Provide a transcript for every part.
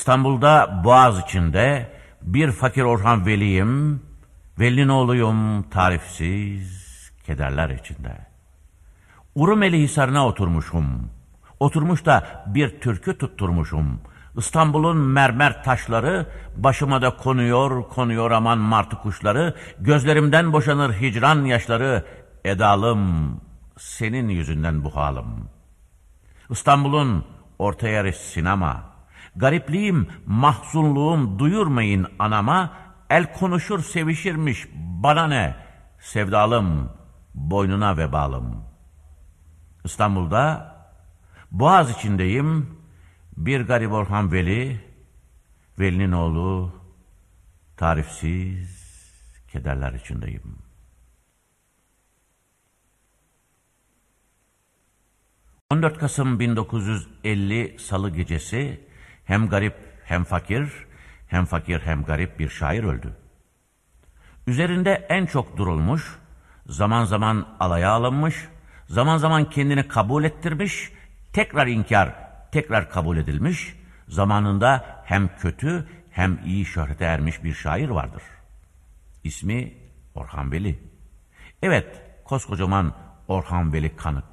İstanbul'da Boğaz içinde bir fakir Orhan Veli'yim, Veli'nin oğluyum tarifsiz kederler içinde. Urumeli Hisarı'na oturmuşum. Oturmuş da bir türkü tutturmuşum. İstanbul'un mermer taşları başıma da konuyor, konuyor aman martı kuşları. Gözlerimden boşanır hicran yaşları. Edalım, senin yüzünden bu halim. İstanbul'un orta yeri sinema. Garipliğim, mahzunluğum duyurmayın anama. El konuşur sevişirmiş bana ne? Sevdalım, boynuna vebalım. İstanbul'da Boğaz içindeyim. Bir garip Orhan Veli, Veli'nin oğlu, tarifsiz kederler içindeyim. ...14 Kasım 1950 Salı gecesi... ...hem garip hem fakir... ...hem fakir hem garip bir şair öldü. Üzerinde en çok durulmuş... ...zaman zaman alaya alınmış... ...zaman zaman kendini kabul ettirmiş... ...tekrar inkar, tekrar kabul edilmiş... ...zamanında hem kötü hem iyi şöhrete ermiş bir şair vardır. İsmi Orhan Veli. Evet, koskocaman Orhan Veli kanık.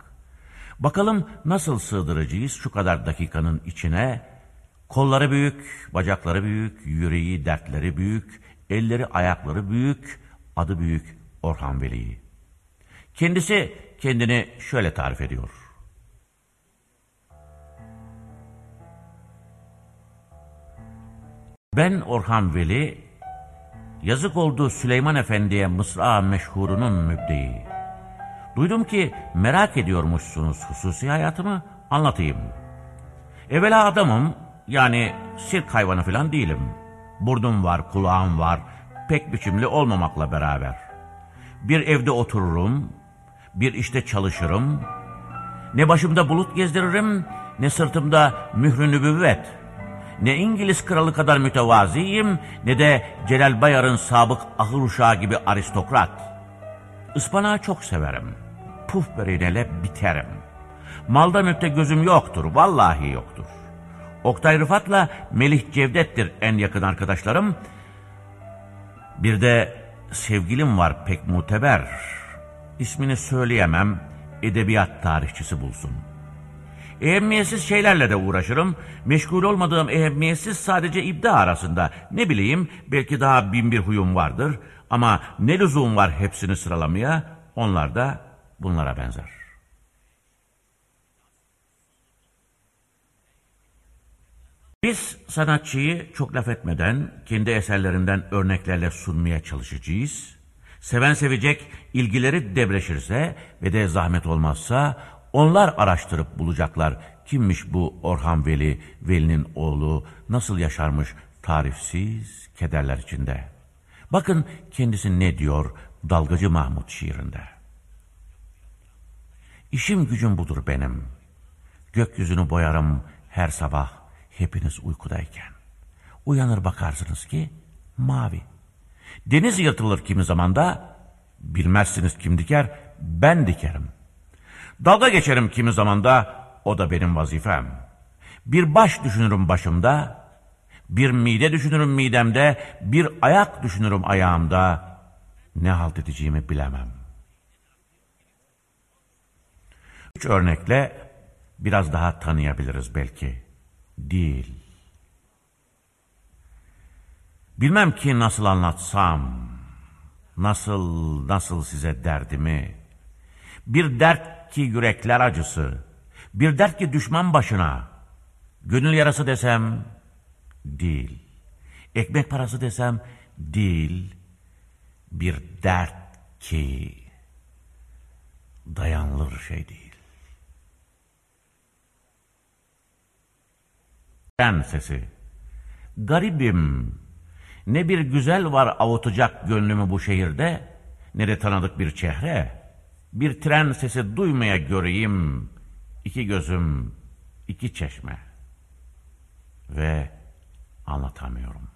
Bakalım nasıl sığdıracağız şu kadar dakikanın içine? Kolları büyük, bacakları büyük, yüreği, dertleri büyük, elleri, ayakları büyük, adı büyük Orhan Veli'yi. Kendisi kendini şöyle tarif ediyor. Ben Orhan Veli, yazık oldu Süleyman Efendi'ye Mısra meşhurunun mübdeyi. Duydum ki merak ediyormuşsunuz hususi hayatımı anlatayım. Evvela adamım yani sirk hayvanı falan değilim. Burnum var, kulağım var, pek biçimli olmamakla beraber. Bir evde otururum, bir işte çalışırım. Ne başımda bulut gezdiririm, ne sırtımda mührü nübüvvet. Ne İngiliz kralı kadar mütevaziyim, ne de Celal Bayar'ın sabık ahır uşağı gibi aristokrat. Ispanağı çok severim.'' puf böreğine biterim. Malda müpte gözüm yoktur, vallahi yoktur. Oktay Rıfat'la Melih Cevdet'tir en yakın arkadaşlarım. Bir de sevgilim var pek muteber. İsmini söyleyemem, edebiyat tarihçisi bulsun. Ehemmiyetsiz şeylerle de uğraşırım. Meşgul olmadığım ehemmiyetsiz sadece ibda arasında. Ne bileyim belki daha bin bir huyum vardır. Ama ne lüzum var hepsini sıralamaya? Onlar da bunlara benzer. Biz sanatçıyı çok laf etmeden kendi eserlerinden örneklerle sunmaya çalışacağız. Seven sevecek, ilgileri debreşirse ve de zahmet olmazsa onlar araştırıp bulacaklar kimmiş bu Orhan Veli, Veli'nin oğlu, nasıl yaşarmış tarifsiz kederler içinde. Bakın kendisi ne diyor Dalgacı Mahmut şiirinde. İşim gücüm budur benim. Gökyüzünü boyarım her sabah hepiniz uykudayken. Uyanır bakarsınız ki mavi. Deniz yırtılır kimi zamanda, bilmezsiniz kim diker, ben dikerim. Dalga geçerim kimi zamanda, o da benim vazifem. Bir baş düşünürüm başımda, bir mide düşünürüm midemde, bir ayak düşünürüm ayağımda. Ne halt edeceğimi bilemem. Üç örnekle biraz daha tanıyabiliriz belki. Değil. Bilmem ki nasıl anlatsam, nasıl nasıl size derdimi. Bir dert ki yürekler acısı, bir dert ki düşman başına. Gönül yarası desem, değil. Ekmek parası desem, değil. Bir dert ki dayanılır şey değil. Ben sesi. Garibim. Ne bir güzel var avutacak gönlümü bu şehirde, ne de tanıdık bir çehre. Bir tren sesi duymaya göreyim, iki gözüm, iki çeşme. Ve anlatamıyorum.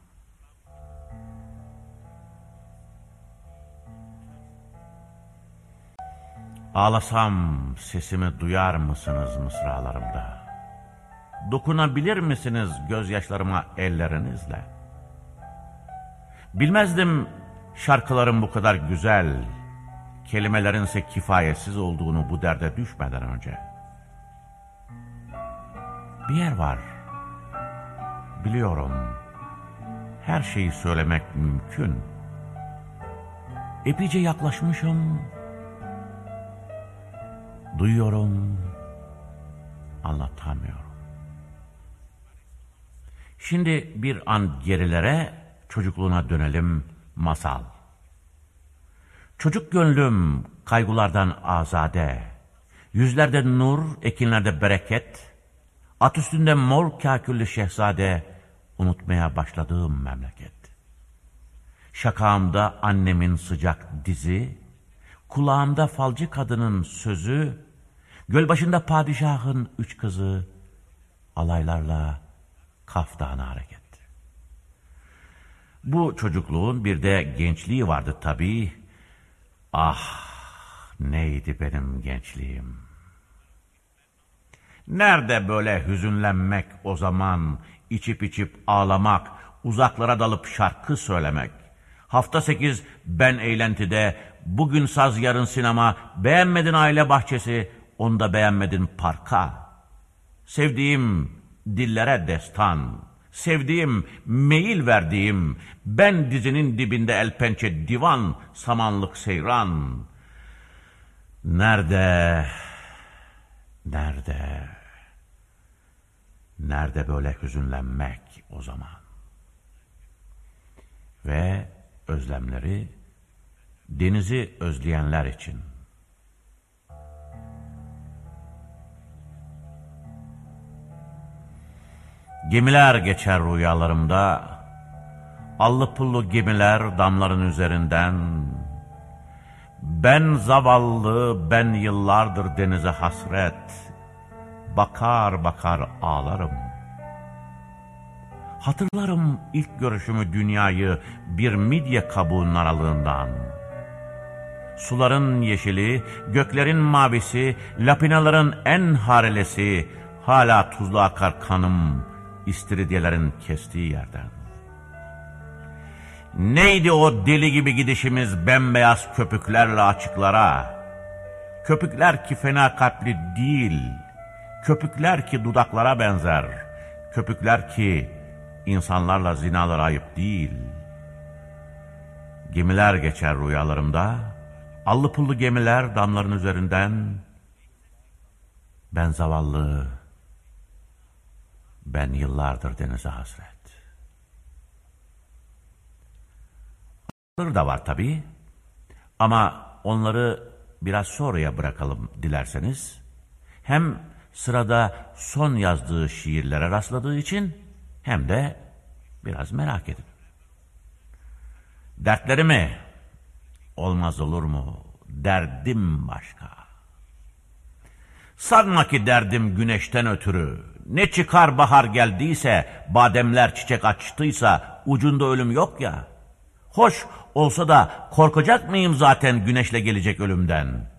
Ağlasam sesimi duyar mısınız mısralarımda? Dokunabilir misiniz gözyaşlarıma ellerinizle? Bilmezdim şarkıların bu kadar güzel, kelimelerin ise kifayetsiz olduğunu bu derde düşmeden önce. Bir yer var, biliyorum, her şeyi söylemek mümkün. Epeyce yaklaşmışım, duyuyorum, anlatamıyorum. Şimdi bir an gerilere, çocukluğuna dönelim, masal. Çocuk gönlüm kaygılardan azade, yüzlerde nur, ekinlerde bereket, at üstünde mor kaküllü şehzade, unutmaya başladığım memleket. Şakağımda annemin sıcak dizi, kulağımda falcı kadının sözü, gölbaşında padişahın üç kızı, alaylarla kaftana hareket. Bu çocukluğun bir de gençliği vardı tabii. Ah neydi benim gençliğim. Nerede böyle hüzünlenmek o zaman, içip içip ağlamak, uzaklara dalıp şarkı söylemek. Hafta sekiz ben eğlentide, bugün saz yarın sinema, beğenmedin aile bahçesi, onu da beğenmedin parka. Sevdiğim dillere destan, sevdiğim, meyil verdiğim, ben dizinin dibinde el pençe divan, samanlık seyran. Nerede, nerede, nerede böyle hüzünlenmek o zaman? Ve özlemleri denizi özleyenler için. Gemiler geçer rüyalarımda, allı pullu gemiler damların üzerinden. Ben zavallı, ben yıllardır denize hasret, bakar bakar ağlarım. Hatırlarım ilk görüşümü dünyayı bir midye kabuğunun aralığından. Suların yeşili, göklerin mavisi, lapinaların en harelesi, hala tuzlu akar kanım, istiridyelerin kestiği yerden. Neydi o deli gibi gidişimiz bembeyaz köpüklerle açıklara? Köpükler ki fena kalpli değil, köpükler ki dudaklara benzer, köpükler ki insanlarla zinalar ayıp değil. Gemiler geçer rüyalarımda, allı pullu gemiler damların üzerinden, ben zavallı, ben yıllardır denize hasret. Anıları da var tabii. Ama onları biraz sonraya bırakalım dilerseniz. Hem sırada son yazdığı şiirlere rastladığı için hem de biraz merak edin. Dertleri mi? Olmaz olur mu? Derdim başka. Sanma ki derdim güneşten ötürü. Ne çıkar bahar geldiyse, bademler çiçek açtıysa ucunda ölüm yok ya. Hoş olsa da korkacak mıyım zaten güneşle gelecek ölümden?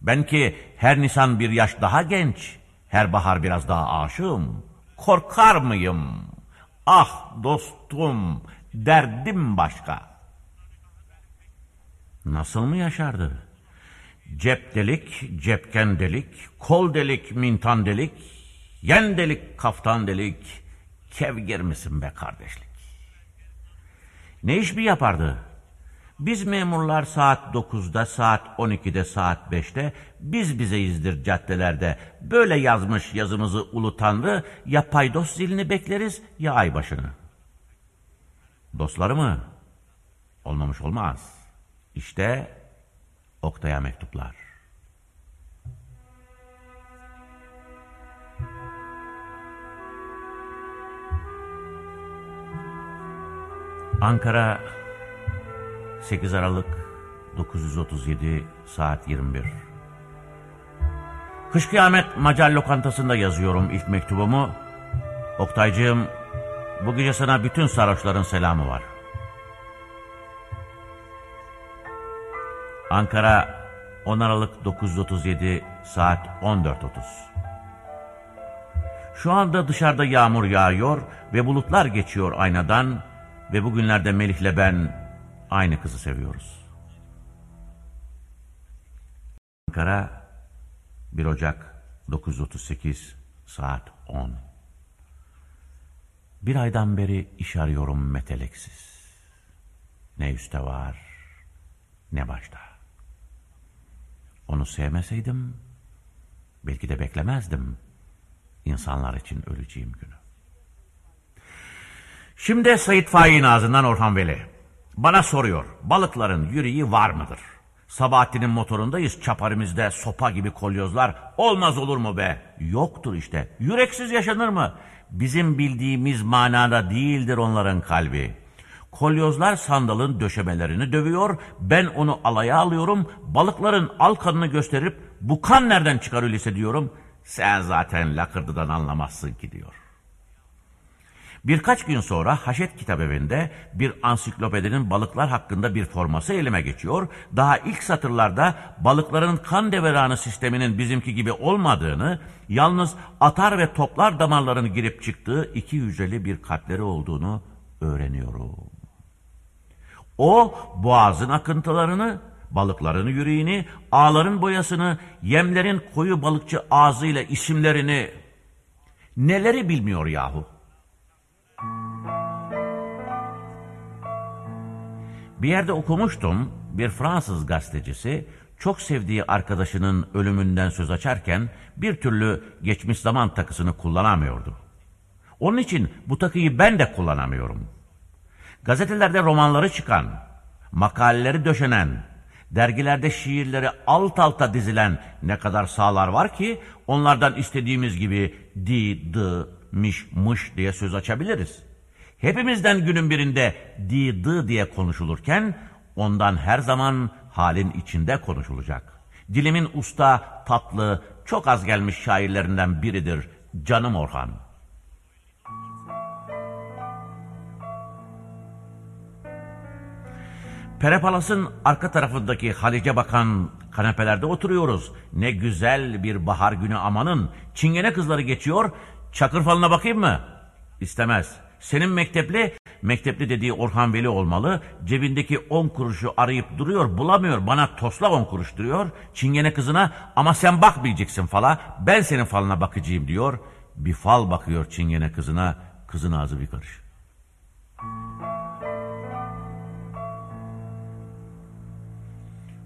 Ben ki her nisan bir yaş daha genç, her bahar biraz daha aşığım. Korkar mıyım? Ah dostum, derdim başka. Nasıl mı yaşardı? Cep delik, cepken delik, kol delik, mintan delik, yen delik, kaftan delik, kevgir misin be kardeşlik? Ne iş mi yapardı? Biz memurlar saat 9'da, saat 12'de, saat 5'te biz bizeyizdir caddelerde. Böyle yazmış yazımızı ulu tanrı ya paydos zilini bekleriz ya aybaşını. Dostları mı? Olmamış olmaz. İşte Oktay'a mektuplar. Ankara 8 Aralık 937 saat 21 Kış Kıyamet Macar Lokantası'nda yazıyorum ilk mektubumu. Oktaycığım bu gece sana bütün sarhoşların selamı var. Ankara 10 Aralık 937 saat 14.30 Şu anda dışarıda yağmur yağıyor ve bulutlar geçiyor aynadan ve bugünlerde Melih'le ben aynı kızı seviyoruz. Ankara 1 Ocak 938 saat 10 Bir aydan beri iş arıyorum meteleksiz. Ne üstte var ne başta. Onu sevmeseydim belki de beklemezdim insanlar için öleceğim günü. Şimdi Sayit Faik'in ağzından Orhan Veli. Bana soruyor, balıkların yüreği var mıdır? Sabahattin'in motorundayız, çaparimizde sopa gibi kolyozlar. Olmaz olur mu be? Yoktur işte. Yüreksiz yaşanır mı? Bizim bildiğimiz manada değildir onların kalbi. Kolyozlar sandalın döşemelerini dövüyor, ben onu alaya alıyorum, balıkların al kanını gösterip bu kan nereden çıkar öyleyse diyorum. Sen zaten lakırdıdan anlamazsın ki diyor. Birkaç gün sonra Haşet Kitabevi'nde bir ansiklopedinin balıklar hakkında bir forması elime geçiyor. Daha ilk satırlarda balıkların kan deveranı sisteminin bizimki gibi olmadığını, yalnız atar ve toplar damarların girip çıktığı iki hücreli bir kalpleri olduğunu öğreniyorum. O boğazın akıntılarını, balıkların yüreğini, ağların boyasını, yemlerin koyu balıkçı ağzıyla isimlerini neleri bilmiyor yahu. Bir yerde okumuştum, bir Fransız gazetecisi çok sevdiği arkadaşının ölümünden söz açarken bir türlü geçmiş zaman takısını kullanamıyordu. Onun için bu takıyı ben de kullanamıyorum. Gazetelerde romanları çıkan, makaleleri döşenen, dergilerde şiirleri alt alta dizilen ne kadar sağlar var ki onlardan istediğimiz gibi di, dı, miş, mış diye söz açabiliriz. Hepimizden günün birinde di, dı diye konuşulurken ondan her zaman halin içinde konuşulacak. Dilimin usta, tatlı, çok az gelmiş şairlerinden biridir Canım Orhan. Perepalas'ın arka tarafındaki Halice bakan kanepelerde oturuyoruz. Ne güzel bir bahar günü amanın. Çingene kızları geçiyor. Çakır falına bakayım mı? İstemez. Senin mektepli, mektepli dediği Orhan Veli olmalı. Cebindeki on kuruşu arayıp duruyor, bulamıyor. Bana tosla on kuruş duruyor. Çingene kızına ama sen bakmayacaksın fala. Ben senin falına bakacağım diyor. Bir fal bakıyor çingene kızına. Kızın ağzı bir karış.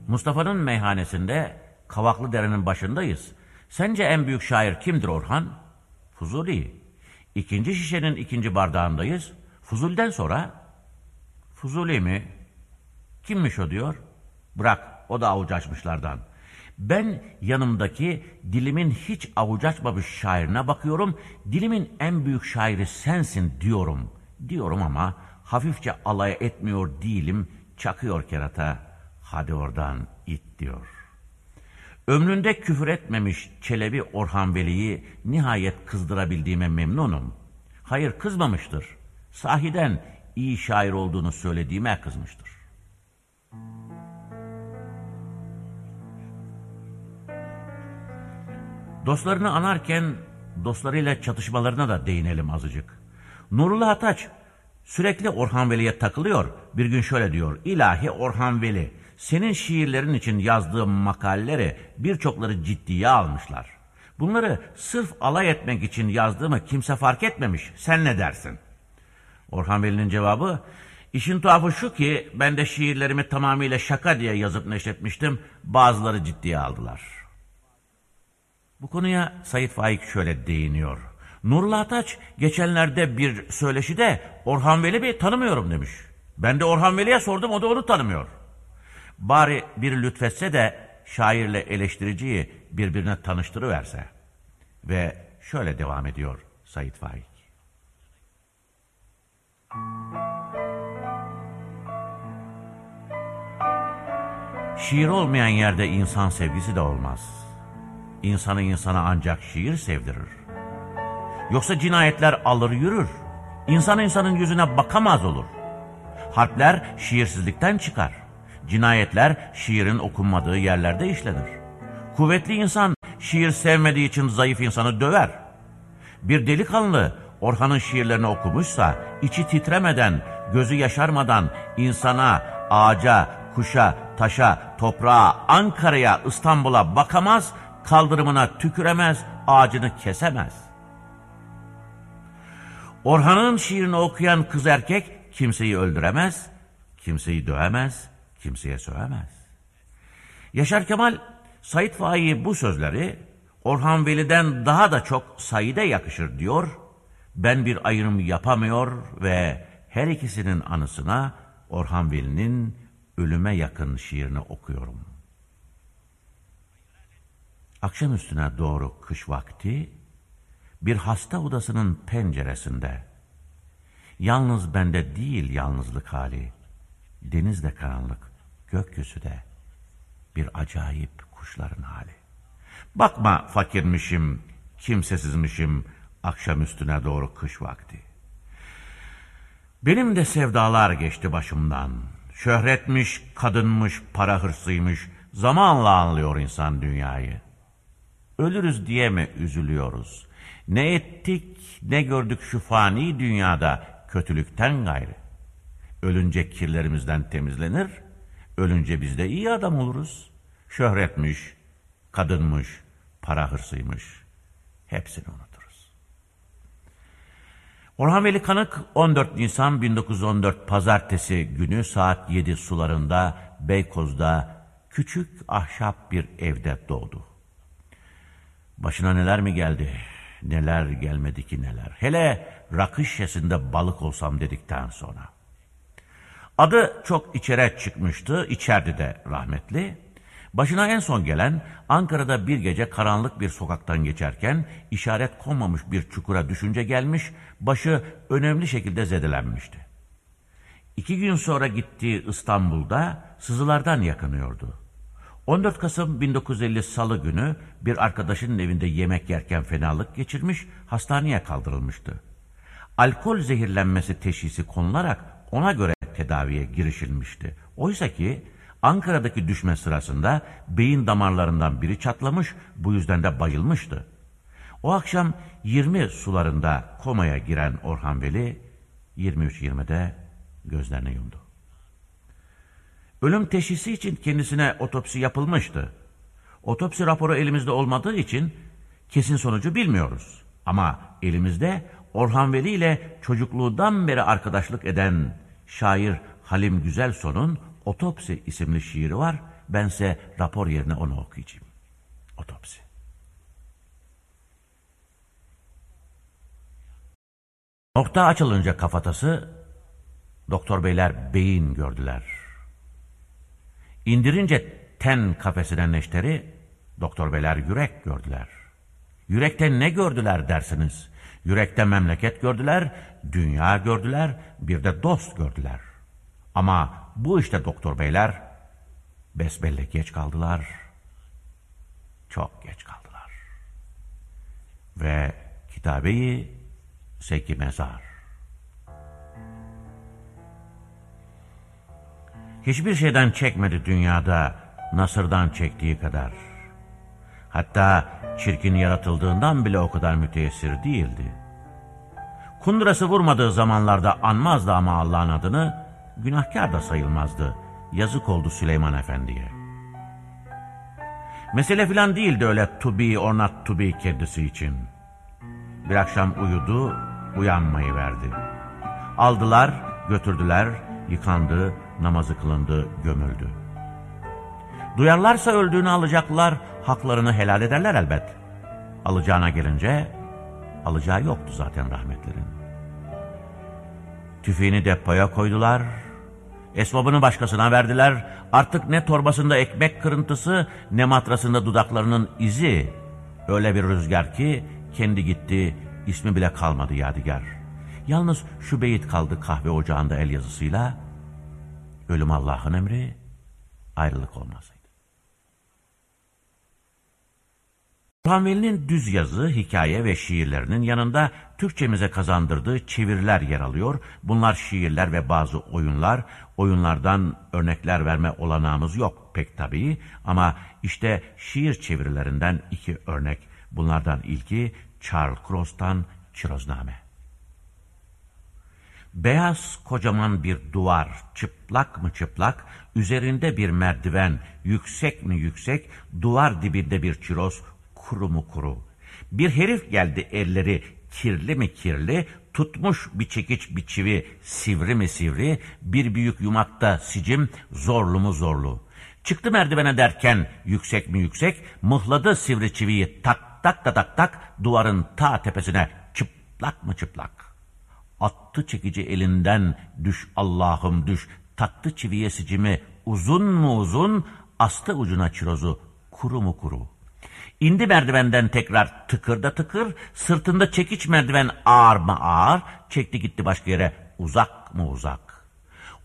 Mustafa'nın meyhanesinde Kavaklı Dere'nin başındayız. Sence en büyük şair kimdir Orhan? Fuzuli. İkinci şişenin ikinci bardağındayız. Fuzul'den sonra Fuzuli mi? Kimmiş o diyor. Bırak o da avuç açmışlardan. Ben yanımdaki dilimin hiç avuç açmamış şairine bakıyorum. Dilimin en büyük şairi sensin diyorum. Diyorum ama hafifçe alay etmiyor değilim. Çakıyor kerata. Hadi oradan it diyor. Ömründe küfür etmemiş Çelebi Orhan Veli'yi nihayet kızdırabildiğime memnunum. Hayır kızmamıştır. Sahiden iyi şair olduğunu söylediğime kızmıştır. Dostlarını anarken dostlarıyla çatışmalarına da değinelim azıcık. Nurullah Ataç sürekli Orhan Veli'ye takılıyor. Bir gün şöyle diyor. İlahi Orhan Veli senin şiirlerin için yazdığım makaleleri birçokları ciddiye almışlar. Bunları sırf alay etmek için yazdığımı kimse fark etmemiş. Sen ne dersin? Orhan Veli'nin cevabı, işin tuhafı şu ki ben de şiirlerimi tamamıyla şaka diye yazıp neşretmiştim. Bazıları ciddiye aldılar. Bu konuya Sayit Faik şöyle değiniyor. Nurullah Ataç geçenlerde bir söyleşide Orhan Veli Bey tanımıyorum demiş. Ben de Orhan Veli'ye sordum o da onu tanımıyor. Bari bir lütfetse de şairle eleştiriciyi birbirine tanıştırıverse. Ve şöyle devam ediyor Said Faik. Şiir olmayan yerde insan sevgisi de olmaz. İnsanı insana ancak şiir sevdirir. Yoksa cinayetler alır yürür. İnsan insanın yüzüne bakamaz olur. Harpler şiirsizlikten çıkar. Cinayetler şiirin okunmadığı yerlerde işlenir. Kuvvetli insan şiir sevmediği için zayıf insanı döver. Bir delikanlı Orhan'ın şiirlerini okumuşsa, içi titremeden, gözü yaşarmadan insana, ağaca, kuşa, taşa, toprağa, Ankara'ya, İstanbul'a bakamaz, kaldırımına tüküremez, ağacını kesemez. Orhan'ın şiirini okuyan kız erkek kimseyi öldüremez, kimseyi dövemez, kimseye sövemez. Yaşar Kemal, Said Faik'i bu sözleri Orhan Veli'den daha da çok Said'e yakışır diyor. Ben bir ayrım yapamıyor ve her ikisinin anısına Orhan Veli'nin ölüme yakın şiirini okuyorum. Akşam üstüne doğru kış vakti bir hasta odasının penceresinde yalnız bende değil yalnızlık hali denizde karanlık gökyüzü de bir acayip kuşların hali. Bakma fakirmişim, kimsesizmişim akşam üstüne doğru kış vakti. Benim de sevdalar geçti başımdan. Şöhretmiş, kadınmış, para hırsıymış. Zamanla anlıyor insan dünyayı. Ölürüz diye mi üzülüyoruz? Ne ettik, ne gördük şu fani dünyada kötülükten gayrı. Ölünce kirlerimizden temizlenir, ölünce biz de iyi adam oluruz. Şöhretmiş, kadınmış, para hırsıymış. Hepsini unuturuz. Orhan Veli Kanık 14 Nisan 1914 Pazartesi günü saat 7 sularında Beykoz'da küçük ahşap bir evde doğdu. Başına neler mi geldi? Neler gelmedi ki neler. Hele rakı şişesinde balık olsam dedikten sonra. Adı çok içere çıkmıştı, içerdi de rahmetli. Başına en son gelen Ankara'da bir gece karanlık bir sokaktan geçerken işaret konmamış bir çukura düşünce gelmiş, başı önemli şekilde zedelenmişti. İki gün sonra gittiği İstanbul'da sızılardan yakınıyordu. 14 Kasım 1950 Salı günü bir arkadaşının evinde yemek yerken fenalık geçirmiş, hastaneye kaldırılmıştı. Alkol zehirlenmesi teşhisi konularak ona göre tedaviye girişilmişti. Oysa ki Ankara'daki düşme sırasında beyin damarlarından biri çatlamış, bu yüzden de bayılmıştı. O akşam 20 sularında komaya giren Orhan Veli 23.20'de gözlerini yumdu. Ölüm teşhisi için kendisine otopsi yapılmıştı. Otopsi raporu elimizde olmadığı için kesin sonucu bilmiyoruz. Ama elimizde Orhan Veli ile çocukluğundan beri arkadaşlık eden şair Halim Güzelson'un Otopsi isimli şiiri var. Bense rapor yerine onu okuyacağım. Otopsi. Nokta açılınca kafatası, doktor beyler beyin gördüler. İndirince ten kafesine neşteri, doktor beyler yürek gördüler. Yürekte ne gördüler dersiniz? Yürekte memleket gördüler, dünya gördüler, bir de dost gördüler. Ama bu işte doktor beyler besbelle geç kaldılar. Çok geç kaldılar. Ve kitabeyi seki mezar. Hiçbir şeyden çekmedi dünyada Nasır'dan çektiği kadar. Hatta çirkin yaratıldığından bile o kadar müteessir değildi. Kundurası vurmadığı zamanlarda anmazdı ama Allah'ın adını, günahkar da sayılmazdı. Yazık oldu Süleyman Efendi'ye. Mesele filan değildi öyle to be or not to be kendisi için. Bir akşam uyudu, uyanmayı verdi. Aldılar, götürdüler, yıkandı, namazı kılındı, gömüldü. Duyarlarsa öldüğünü alacaklar, haklarını helal ederler elbet. Alacağına gelince, alacağı yoktu zaten rahmetlerin. Tüfeğini depoya koydular, Esbabını başkasına verdiler. Artık ne torbasında ekmek kırıntısı ne matrasında dudaklarının izi. Öyle bir rüzgar ki kendi gitti ismi bile kalmadı yadigar. Yalnız şu beyit kaldı kahve ocağında el yazısıyla. Ölüm Allah'ın emri, ayrılık olmaz. Orhan düz yazı, hikaye ve şiirlerinin yanında Türkçemize kazandırdığı çeviriler yer alıyor. Bunlar şiirler ve bazı oyunlar. Oyunlardan örnekler verme olanağımız yok pek tabii. Ama işte şiir çevirilerinden iki örnek. Bunlardan ilki Charles Cross'tan Çirozname Beyaz kocaman bir duvar, çıplak mı çıplak, üzerinde bir merdiven, yüksek mi yüksek, duvar dibinde bir çiroz, kuru mu kuru. Bir herif geldi elleri kirli mi kirli, tutmuş bir çekiç bir çivi, sivri mi sivri, bir büyük yumakta sicim, zorlu mu zorlu. Çıktı merdivene derken yüksek mi yüksek, mıhladı sivri çiviyi tak tak tak tak tak duvarın ta tepesine çıplak mı çıplak. Attı çekici elinden düş Allah'ım düş. Taktı çiviye sicimi uzun mu uzun astı ucuna çirozu kuru mu kuru. İndi merdivenden tekrar tıkır da tıkır sırtında çekiç merdiven ağır mı ağır çekti gitti başka yere uzak mı uzak.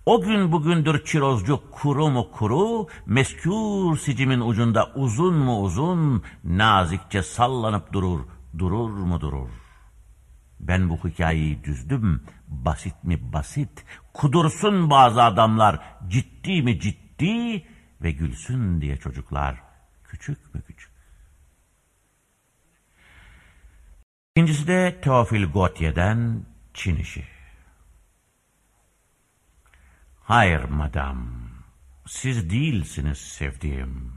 O gün bugündür çirozcu kuru mu kuru, meskûr sicimin ucunda uzun mu uzun, nazikçe sallanıp durur, durur mu durur. Ben bu hikayeyi düzdüm. Basit mi basit. Kudursun bazı adamlar. Ciddi mi ciddi. Ve gülsün diye çocuklar. Küçük mü küçük. İkincisi de Teofil Gautier'den Çin işi. Hayır madam. Siz değilsiniz sevdiğim.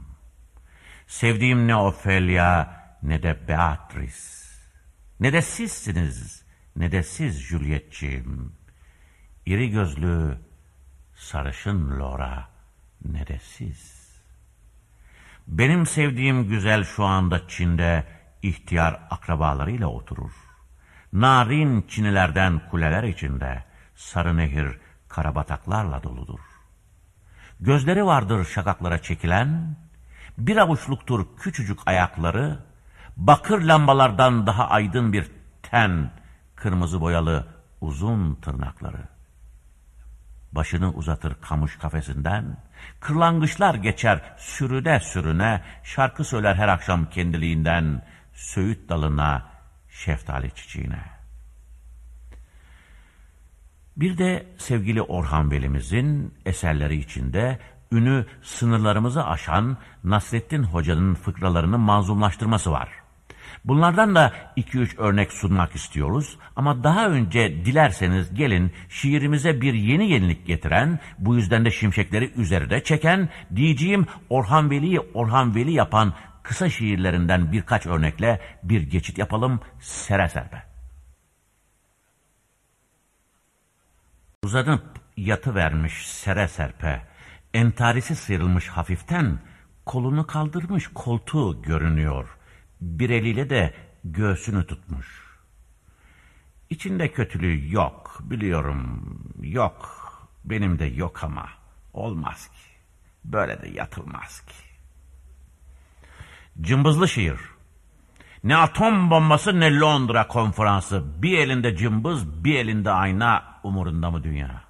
Sevdiğim ne Ophelia ne de Beatrice. Ne de sizsiniz, ne de siz Juliet'ciğim. İri gözlü, sarışın Laura, ne de siz. Benim sevdiğim güzel şu anda Çin'de ihtiyar akrabalarıyla oturur. Narin Çinilerden kuleler içinde sarı nehir karabataklarla doludur. Gözleri vardır şakaklara çekilen, bir avuçluktur küçücük ayakları, bakır lambalardan daha aydın bir ten, kırmızı boyalı uzun tırnakları. Başını uzatır kamış kafesinden, kırlangıçlar geçer sürüne sürüne, şarkı söyler her akşam kendiliğinden, söğüt dalına, şeftali çiçeğine. Bir de sevgili Orhan Veli'mizin eserleri içinde ünü sınırlarımızı aşan Nasrettin Hoca'nın fıkralarını manzumlaştırması var. Bunlardan da iki üç örnek sunmak istiyoruz ama daha önce dilerseniz gelin şiirimize bir yeni yenilik getiren, bu yüzden de şimşekleri üzerine çeken, diyeceğim Orhan Veli'yi Orhan Veli yapan kısa şiirlerinden birkaç örnekle bir geçit yapalım sere serpe. Uzanıp yatı vermiş sere serpe, entarisi sıyrılmış hafiften, kolunu kaldırmış koltuğu görünüyor.'' bir eliyle de göğsünü tutmuş. İçinde kötülüğü yok, biliyorum, yok. Benim de yok ama olmaz ki. Böyle de yatılmaz ki. Cımbızlı şiir. Ne atom bombası ne Londra konferansı. Bir elinde cımbız, bir elinde ayna umurunda mı dünya?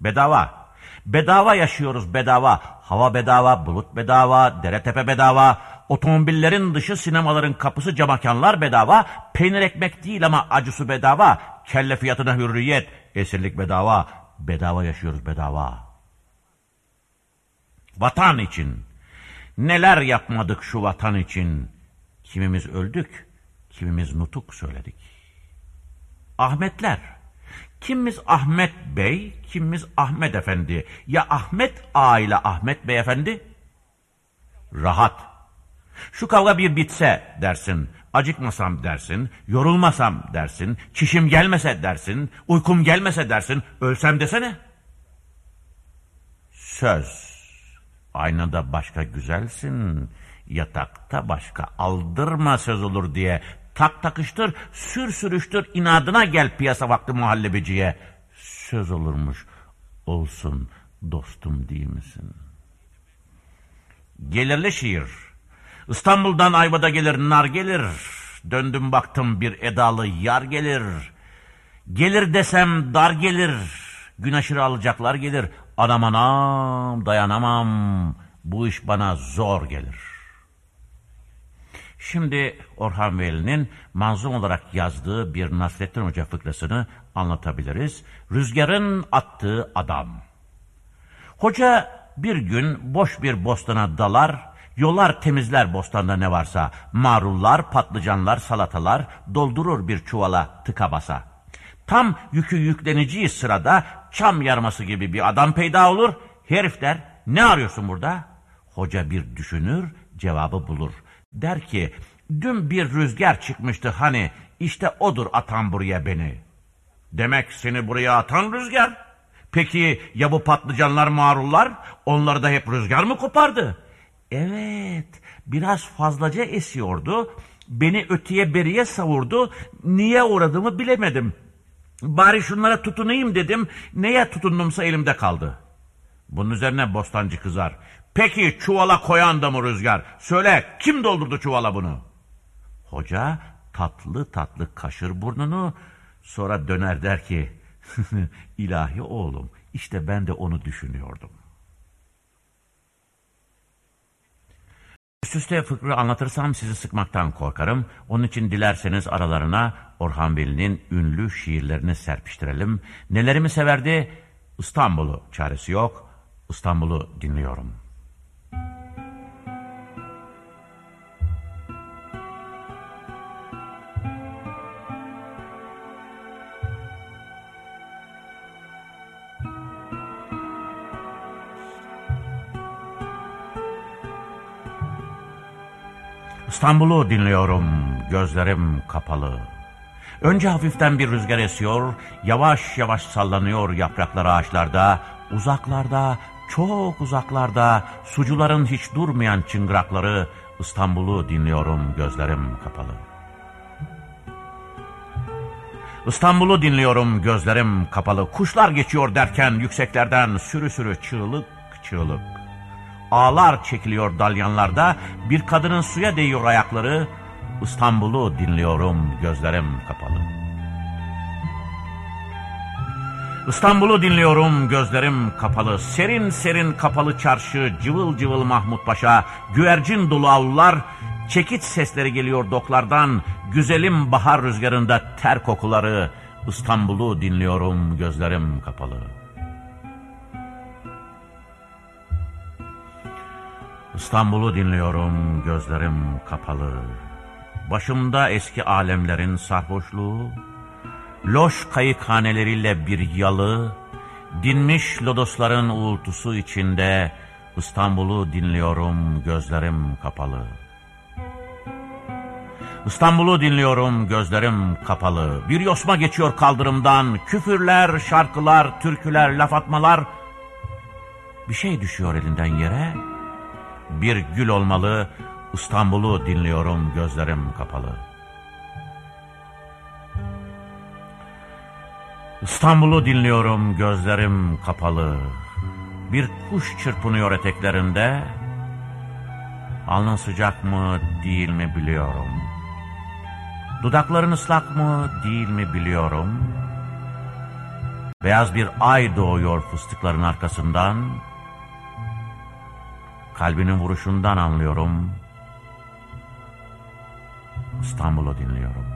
Bedava. Bedava yaşıyoruz bedava. Hava bedava, bulut bedava, dere tepe bedava. Otomobillerin dışı sinemaların kapısı camakanlar bedava. Peynir ekmek değil ama acısı bedava. Kelle fiyatına hürriyet. Esirlik bedava. Bedava yaşıyoruz bedava. Vatan için. Neler yapmadık şu vatan için. Kimimiz öldük, kimimiz nutuk söyledik. Ahmetler. Kimimiz Ahmet Bey, kimimiz Ahmet Efendi. Ya Ahmet aile Ahmet Beyefendi? Rahat. Şu kavga bir bitse dersin, acıkmasam dersin, yorulmasam dersin, çişim gelmese dersin, uykum gelmese dersin, ölsem desene. Söz, aynada başka güzelsin, yatakta başka aldırma söz olur diye tak takıştır, sür sürüştür, inadına gel piyasa vakti muhallebiciye. Söz olurmuş, olsun dostum değil misin? Gelirli şiir. İstanbul'dan Ayvada gelir nar gelir. Döndüm baktım bir edalı yar gelir. Gelir desem dar gelir. Gün aşırı alacaklar gelir. Anam anam dayanamam. Bu iş bana zor gelir. Şimdi Orhan Veli'nin manzum olarak yazdığı bir Nasrettin Hoca fıkrasını anlatabiliriz. Rüzgarın attığı adam. Hoca bir gün boş bir bostana dalar, Yollar temizler bostanda ne varsa. Marullar, patlıcanlar, salatalar doldurur bir çuvala tıka basa. Tam yükü yükleneceği sırada çam yarması gibi bir adam peyda olur. Herif der ne arıyorsun burada? Hoca bir düşünür cevabı bulur. Der ki dün bir rüzgar çıkmıştı hani işte odur atan buraya beni. Demek seni buraya atan rüzgar. Peki ya bu patlıcanlar marullar? Onları da hep rüzgar mı kopardı? Evet, biraz fazlaca esiyordu. Beni öteye beriye savurdu. Niye uğradığımı bilemedim. Bari şunlara tutunayım dedim. Neye tutundumsa elimde kaldı. Bunun üzerine bostancı kızar. Peki çuvala koyan da mı rüzgar? Söyle kim doldurdu çuvala bunu? Hoca tatlı tatlı kaşır burnunu sonra döner der ki ilahi oğlum işte ben de onu düşünüyordum. Üst üste fıkrı anlatırsam sizi sıkmaktan korkarım. Onun için dilerseniz aralarına Orhan Veli'nin ünlü şiirlerini serpiştirelim. Nelerimi severdi? İstanbul'u çaresi yok. İstanbul'u dinliyorum.'' İstanbul'u dinliyorum, gözlerim kapalı. Önce hafiften bir rüzgar esiyor, yavaş yavaş sallanıyor yapraklar ağaçlarda, uzaklarda, çok uzaklarda, sucuların hiç durmayan çıngırakları, İstanbul'u dinliyorum, gözlerim kapalı. İstanbul'u dinliyorum, gözlerim kapalı. Kuşlar geçiyor derken yükseklerden sürü sürü çığlık çığlık. Ağlar çekiliyor dalyanlarda, bir kadının suya değiyor ayakları, İstanbul'u dinliyorum gözlerim kapalı. İstanbul'u dinliyorum gözlerim kapalı, serin serin kapalı çarşı, cıvıl cıvıl Mahmut Paşa, güvercin dolu avlular, çekiç sesleri geliyor doklardan, güzelim bahar rüzgarında ter kokuları, İstanbul'u dinliyorum gözlerim kapalı.'' İstanbul'u dinliyorum, gözlerim kapalı. Başımda eski alemlerin sarhoşluğu, loş kayıkhaneleriyle bir yalı, dinmiş lodosların uğultusu içinde İstanbul'u dinliyorum, gözlerim kapalı. İstanbul'u dinliyorum, gözlerim kapalı. Bir yosma geçiyor kaldırımdan, küfürler, şarkılar, türküler, laf atmalar. Bir şey düşüyor elinden yere, bir gül olmalı, İstanbul'u dinliyorum gözlerim kapalı. İstanbul'u dinliyorum gözlerim kapalı. Bir kuş çırpınıyor eteklerinde. Alnın sıcak mı değil mi biliyorum. Dudakların ıslak mı değil mi biliyorum. Beyaz bir ay doğuyor fıstıkların arkasından. Kalbinin vuruşundan anlıyorum. İstanbul'u dinliyorum.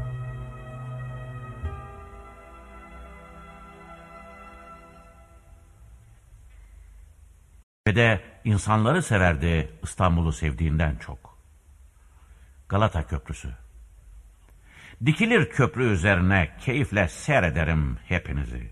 Ve de insanları severdi İstanbul'u sevdiğinden çok. Galata Köprüsü. Dikilir köprü üzerine keyifle seyrederim hepinizi.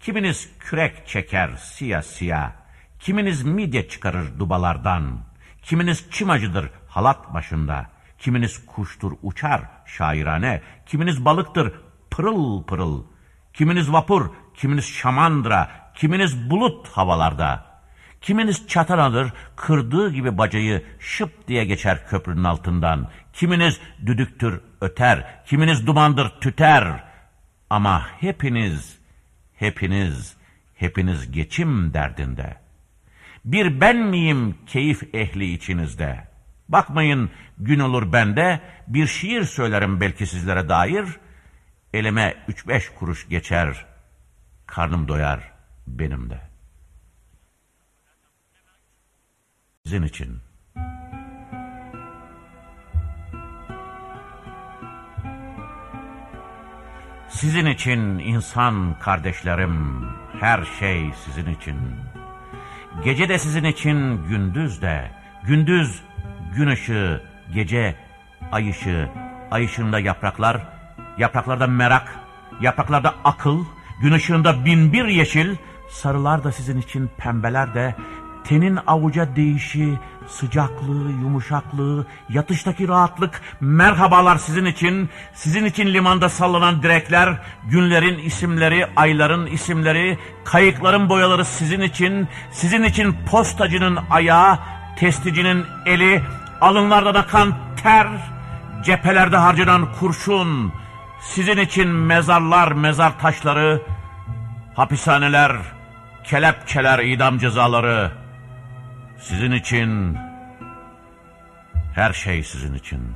Kiminiz kürek çeker siyah siyah, Kiminiz midye çıkarır dubalardan, kiminiz çimacıdır halat başında, kiminiz kuştur uçar şairane, kiminiz balıktır pırıl pırıl, kiminiz vapur, kiminiz şamandıra, kiminiz bulut havalarda, kiminiz çatan alır, kırdığı gibi bacayı şıp diye geçer köprünün altından, kiminiz düdüktür öter, kiminiz dumandır tüter, ama hepiniz, hepiniz, hepiniz geçim derdinde.'' Bir ben miyim keyif ehli içinizde? Bakmayın gün olur bende, bir şiir söylerim belki sizlere dair. Elime üç beş kuruş geçer, karnım doyar benim de. Sizin için. Sizin için insan kardeşlerim, her şey sizin için. Gece de sizin için, gündüz de, Gündüz gün ışığı, gece ay ışığı, ay ışığında yapraklar, yapraklarda merak, yapraklarda akıl, gün ışığında bin bir yeşil, sarılar da sizin için pembeler de, tenin avuca değişi, sıcaklığı, yumuşaklığı, yatıştaki rahatlık, merhabalar sizin için, sizin için limanda sallanan direkler, günlerin isimleri, ayların isimleri, kayıkların boyaları sizin için, sizin için postacının ayağı, testicinin eli, alınlardan akan ter, cephelerde harcanan kurşun, sizin için mezarlar, mezar taşları, hapishaneler, kelepçeler, idam cezaları, sizin için, her şey sizin için.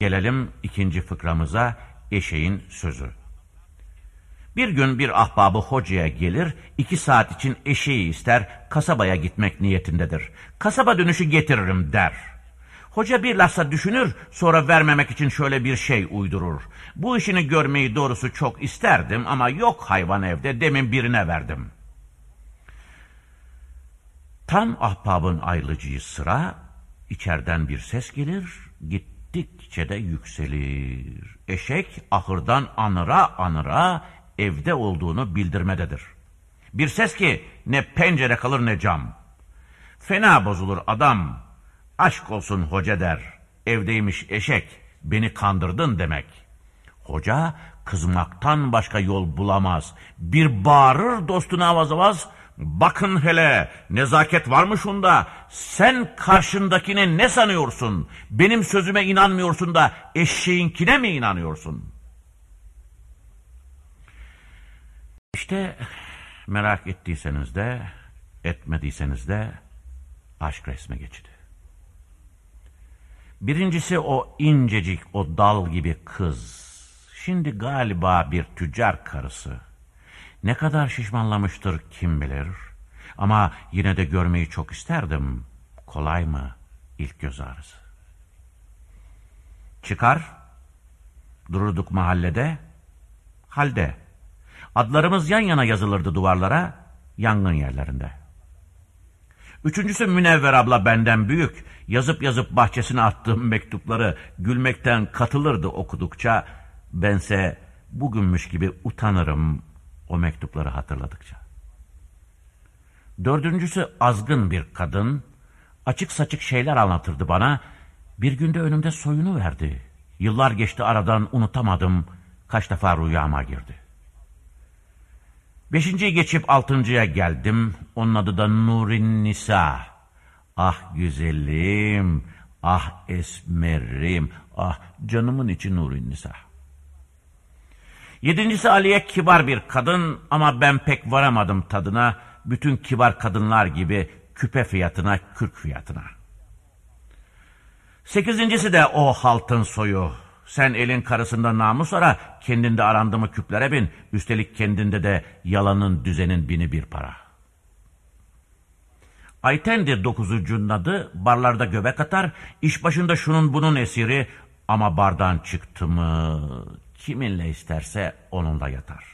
Gelelim ikinci fıkramıza, eşeğin sözü. Bir gün bir ahbabı hocaya gelir, iki saat için eşeği ister, kasabaya gitmek niyetindedir. Kasaba dönüşü getiririm der. Hoca bir lafza düşünür, sonra vermemek için şöyle bir şey uydurur. Bu işini görmeyi doğrusu çok isterdim ama yok hayvan evde, demin birine verdim. Tam ahbabın ayrılıcıyı sıra, içeriden bir ses gelir, gittikçe de yükselir. Eşek ahırdan anıra anıra evde olduğunu bildirmededir. Bir ses ki ne pencere kalır ne cam. Fena bozulur adam, aşk olsun hoca der, evdeymiş eşek, beni kandırdın demek. Hoca kızmaktan başka yol bulamaz. Bir bağırır dostuna avaz avaz, bakın hele nezaket var mı şunda, sen karşındakine ne sanıyorsun, benim sözüme inanmıyorsun da eşeğinkine mi inanıyorsun?'' İşte merak ettiyseniz de etmediyseniz de aşk resme geçidi. Birincisi o incecik, o dal gibi kız. Şimdi galiba bir tüccar karısı. Ne kadar şişmanlamıştır kim bilir. Ama yine de görmeyi çok isterdim. Kolay mı ilk göz ağrısı? Çıkar, dururduk mahallede, halde. Adlarımız yan yana yazılırdı duvarlara, yangın yerlerinde. Üçüncüsü Münevver abla benden büyük. Yazıp yazıp bahçesine attığım mektupları gülmekten katılırdı okudukça. Bense bugünmüş gibi utanırım o mektupları hatırladıkça. Dördüncüsü azgın bir kadın. Açık saçık şeyler anlatırdı bana. Bir günde önümde soyunu verdi. Yıllar geçti aradan unutamadım. Kaç defa rüyama girdi. Beşinciyi geçip altıncıya geldim. Onun adı da Nurin Nisa. Ah güzelim, ah esmerim, ah canımın içi Nurin Nisa. Yedincisi Aliye kibar bir kadın ama ben pek varamadım tadına. Bütün kibar kadınlar gibi küpe fiyatına, kürk fiyatına. Sekizincisi de o haltın soyu. Sen elin karısında namus ara, kendinde arandı mı küplere bin, üstelik kendinde de yalanın düzenin bini bir para. Ayten'dir dokuzuncunun adı, barlarda göbek atar, iş başında şunun bunun esiri, ama bardan çıktı mı, kiminle isterse onunla yatar.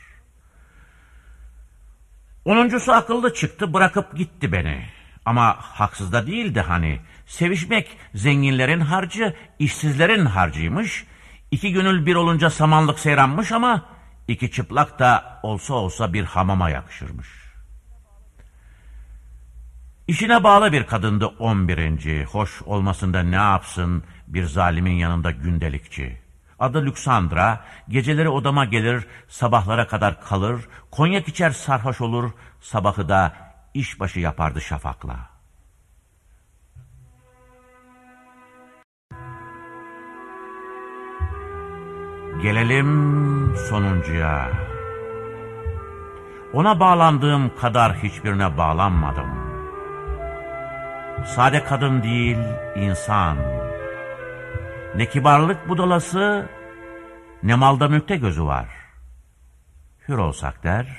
Onuncusu akıllı çıktı, bırakıp gitti beni. Ama haksız da değildi hani. Sevişmek zenginlerin harcı, işsizlerin harcıymış. İki gönül bir olunca samanlık seyranmış ama iki çıplak da olsa olsa bir hamama yakışırmış. İşine bağlı bir kadındı on birinci. Hoş olmasında ne yapsın bir zalimin yanında gündelikçi. Adı Lüksandra, geceleri odama gelir, sabahlara kadar kalır, konyak içer sarhoş olur, sabahı da işbaşı yapardı şafakla. Gelelim sonuncuya. Ona bağlandığım kadar hiçbirine bağlanmadım. Sade kadın değil, insan. Ne kibarlık budalası, ne malda mülkte gözü var. Hür olsak der,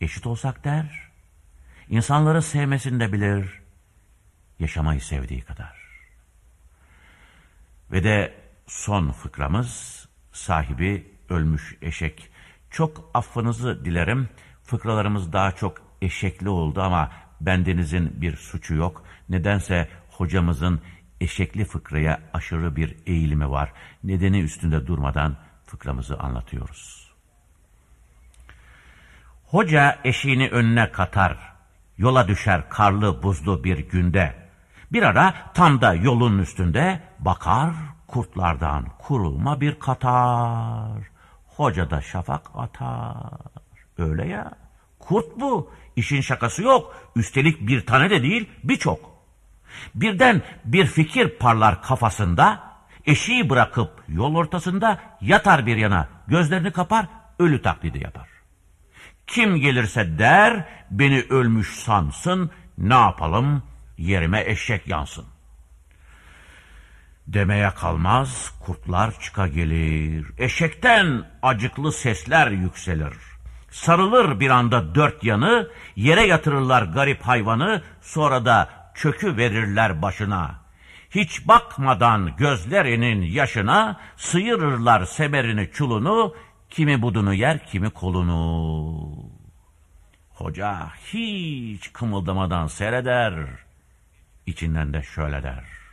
eşit olsak der, insanları sevmesini de bilir, yaşamayı sevdiği kadar. Ve de son fıkramız sahibi ölmüş eşek. Çok affınızı dilerim. Fıkralarımız daha çok eşekli oldu ama bendenizin bir suçu yok. Nedense hocamızın eşekli fıkraya aşırı bir eğilimi var. Nedeni üstünde durmadan fıkramızı anlatıyoruz. Hoca eşiğini önüne katar. Yola düşer karlı buzlu bir günde. Bir ara tam da yolun üstünde bakar kurtlardan kurulma bir katar. Hoca da şafak atar. Öyle ya. Kurt bu. İşin şakası yok. Üstelik bir tane de değil birçok. Birden bir fikir parlar kafasında. Eşiği bırakıp yol ortasında yatar bir yana. Gözlerini kapar ölü taklidi yapar. Kim gelirse der beni ölmüş sansın ne yapalım yerime eşek yansın. Demeye kalmaz kurtlar çıka gelir. Eşekten acıklı sesler yükselir. Sarılır bir anda dört yanı, yere yatırırlar garip hayvanı, sonra da çökü verirler başına. Hiç bakmadan gözlerinin yaşına, sıyırırlar semerini çulunu, kimi budunu yer kimi kolunu. Hoca hiç kımıldamadan seyreder, içinden de şöyle der.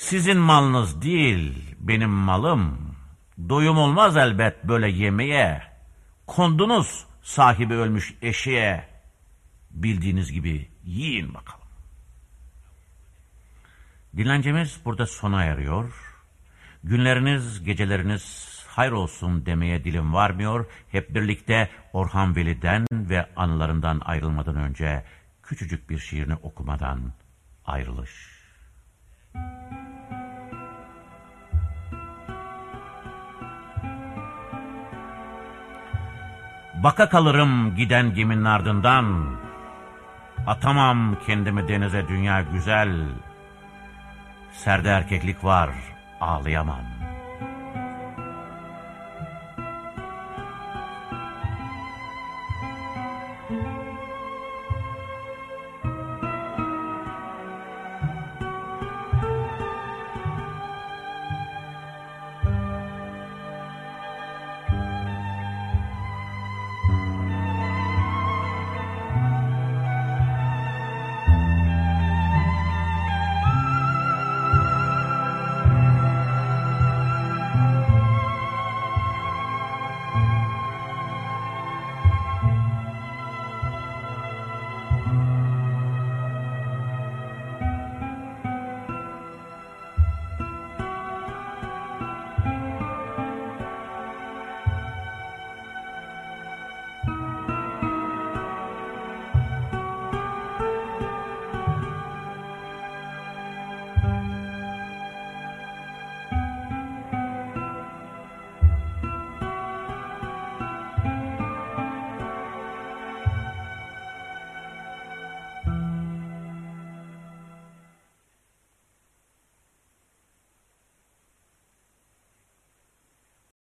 Sizin malınız değil, benim malım. Doyum olmaz elbet böyle yemeğe. Kondunuz sahibi ölmüş eşeğe. Bildiğiniz gibi yiyin bakalım. Dinlencemiz burada sona eriyor. Günleriniz, geceleriniz hayır olsun demeye dilim varmıyor. Hep birlikte Orhan Veli'den ve anılarından ayrılmadan önce küçücük bir şiirini okumadan ayrılış. Baka kalırım giden geminin ardından. Atamam kendimi denize dünya güzel. Serde erkeklik var, ağlayamam.